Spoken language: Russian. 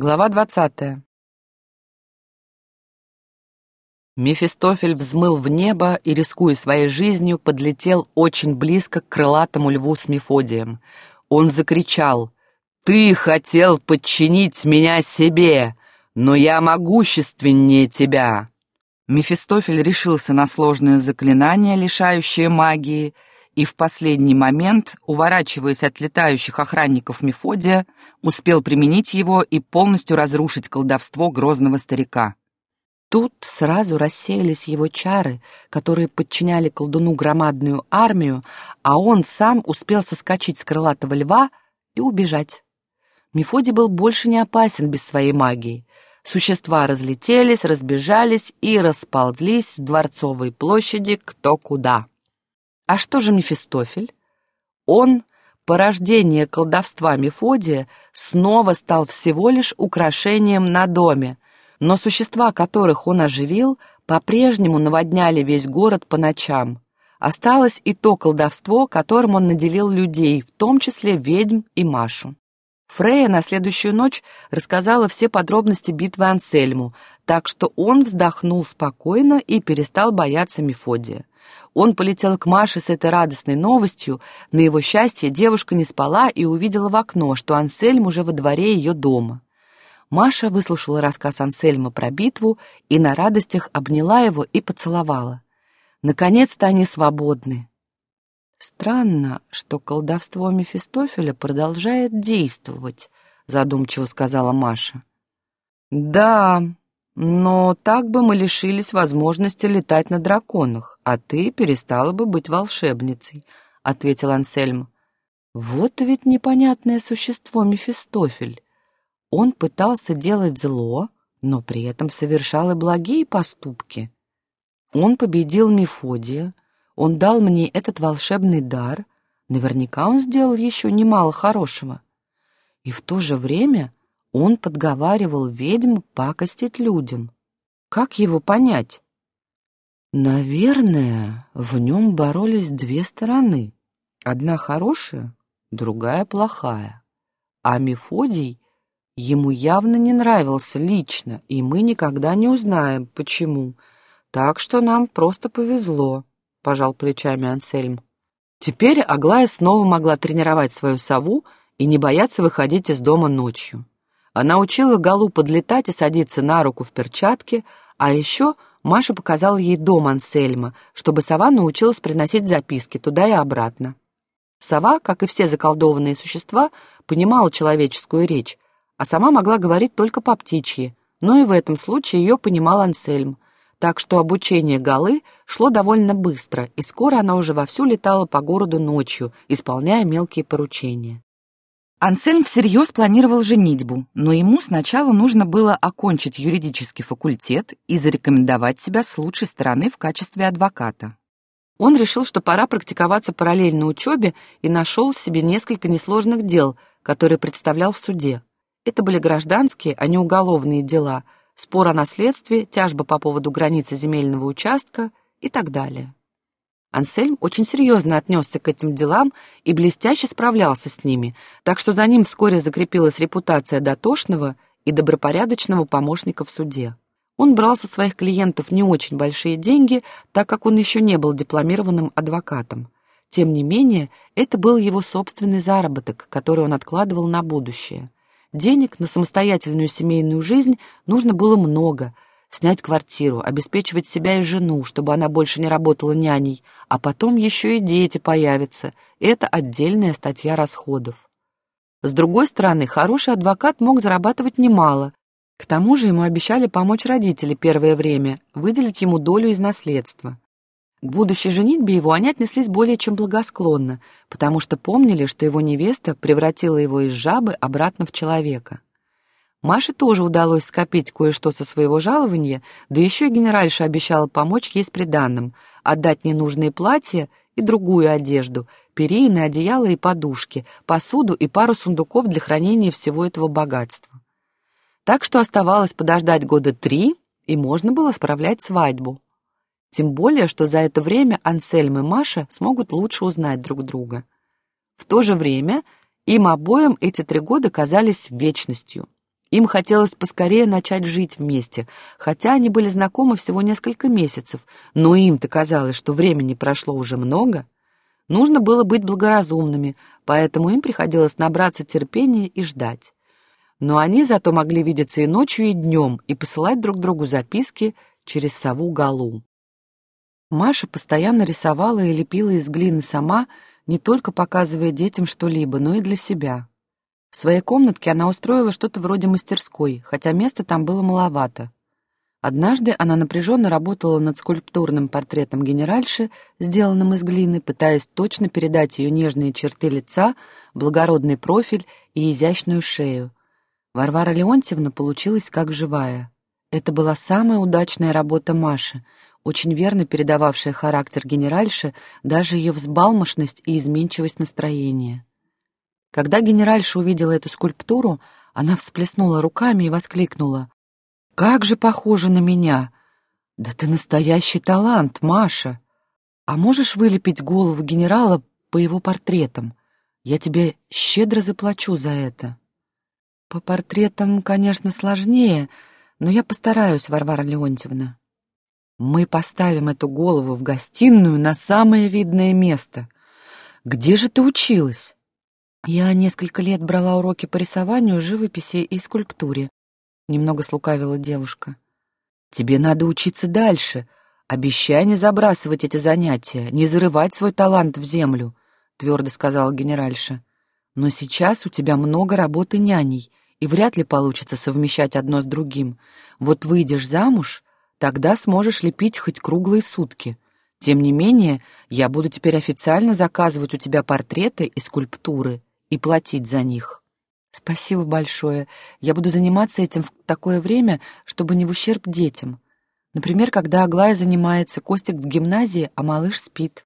Глава двадцатая. Мефистофель взмыл в небо и, рискуя своей жизнью, подлетел очень близко к крылатому льву с Мефодием. Он закричал «Ты хотел подчинить меня себе, но я могущественнее тебя!» Мефистофель решился на сложное заклинание, лишающее магии, и в последний момент, уворачиваясь от летающих охранников Мефодия, успел применить его и полностью разрушить колдовство грозного старика. Тут сразу рассеялись его чары, которые подчиняли колдуну громадную армию, а он сам успел соскочить с крылатого льва и убежать. Мефодий был больше не опасен без своей магии. Существа разлетелись, разбежались и расползлись с Дворцовой площади кто куда. А что же Мефистофель? Он, порождение колдовства Мефодия, снова стал всего лишь украшением на доме, но существа, которых он оживил, по-прежнему наводняли весь город по ночам. Осталось и то колдовство, которым он наделил людей, в том числе ведьм и Машу. Фрея на следующую ночь рассказала все подробности битвы Ансельму, так что он вздохнул спокойно и перестал бояться Мефодия. Он полетел к Маше с этой радостной новостью. На его счастье девушка не спала и увидела в окно, что Ансельм уже во дворе ее дома. Маша выслушала рассказ Ансельма про битву и на радостях обняла его и поцеловала. Наконец-то они свободны. «Странно, что колдовство Мефистофеля продолжает действовать», — задумчиво сказала Маша. «Да, но так бы мы лишились возможности летать на драконах, а ты перестала бы быть волшебницей, ответил Ансельм. Вот ведь непонятное существо Мефистофель. Он пытался делать зло, но при этом совершал и благие поступки. Он победил Мефодия, он дал мне этот волшебный дар, наверняка он сделал еще немало хорошего. И в то же время он подговаривал ведьм пакостить людям. Как его понять? Наверное, в нем боролись две стороны. Одна хорошая, другая плохая. А Мефодий ему явно не нравился лично, и мы никогда не узнаем, почему. Так что нам просто повезло, — пожал плечами Ансельм. Теперь Аглая снова могла тренировать свою сову и не бояться выходить из дома ночью. Она учила Галу подлетать и садиться на руку в перчатке, а еще Маша показала ей дом Ансельма, чтобы сова научилась приносить записки туда и обратно. Сова, как и все заколдованные существа, понимала человеческую речь, а сама могла говорить только по птичьи, но и в этом случае ее понимал Ансельм, так что обучение Галы шло довольно быстро, и скоро она уже вовсю летала по городу ночью, исполняя мелкие поручения. Ансельм всерьез планировал женитьбу, но ему сначала нужно было окончить юридический факультет и зарекомендовать себя с лучшей стороны в качестве адвоката. Он решил, что пора практиковаться параллельно учебе и нашел себе несколько несложных дел, которые представлял в суде. Это были гражданские, а не уголовные дела, спор о наследстве, тяжба по поводу границы земельного участка и так далее. Ансельм очень серьезно отнесся к этим делам и блестяще справлялся с ними, так что за ним вскоре закрепилась репутация дотошного и добропорядочного помощника в суде. Он брал со своих клиентов не очень большие деньги, так как он еще не был дипломированным адвокатом. Тем не менее, это был его собственный заработок, который он откладывал на будущее. Денег на самостоятельную семейную жизнь нужно было много – снять квартиру, обеспечивать себя и жену, чтобы она больше не работала няней, а потом еще и дети появятся. Это отдельная статья расходов. С другой стороны, хороший адвокат мог зарабатывать немало. К тому же ему обещали помочь родители первое время, выделить ему долю из наследства. К будущей женитьбе его они отнеслись более чем благосклонно, потому что помнили, что его невеста превратила его из жабы обратно в человека. Маше тоже удалось скопить кое-что со своего жалования, да еще и генеральша обещала помочь ей с приданным, отдать ненужные платья и другую одежду, перины, одеяла и подушки, посуду и пару сундуков для хранения всего этого богатства. Так что оставалось подождать года три, и можно было справлять свадьбу. Тем более, что за это время Ансельм и Маша смогут лучше узнать друг друга. В то же время им обоим эти три года казались вечностью. Им хотелось поскорее начать жить вместе, хотя они были знакомы всего несколько месяцев, но им-то казалось, что времени прошло уже много. Нужно было быть благоразумными, поэтому им приходилось набраться терпения и ждать. Но они зато могли видеться и ночью, и днем, и посылать друг другу записки через сову Галу. Маша постоянно рисовала и лепила из глины сама, не только показывая детям что-либо, но и для себя. В своей комнатке она устроила что-то вроде мастерской, хотя места там было маловато. Однажды она напряженно работала над скульптурным портретом генеральши, сделанным из глины, пытаясь точно передать ее нежные черты лица, благородный профиль и изящную шею. Варвара Леонтьевна получилась как живая. Это была самая удачная работа Маши, очень верно передававшая характер генеральши, даже ее взбалмошность и изменчивость настроения. Когда генеральша увидела эту скульптуру, она всплеснула руками и воскликнула. «Как же похоже на меня! Да ты настоящий талант, Маша! А можешь вылепить голову генерала по его портретам? Я тебе щедро заплачу за это». «По портретам, конечно, сложнее, но я постараюсь, Варвара Леонтьевна». «Мы поставим эту голову в гостиную на самое видное место. Где же ты училась?» Я несколько лет брала уроки по рисованию, живописи и скульптуре. Немного слукавила девушка. Тебе надо учиться дальше. Обещай не забрасывать эти занятия, не зарывать свой талант в землю, твердо сказала генеральша. Но сейчас у тебя много работы няней, и вряд ли получится совмещать одно с другим. Вот выйдешь замуж, тогда сможешь лепить хоть круглые сутки. Тем не менее, я буду теперь официально заказывать у тебя портреты и скульптуры и платить за них. Спасибо большое. Я буду заниматься этим в такое время, чтобы не в ущерб детям. Например, когда Аглая занимается, Костик в гимназии, а малыш спит.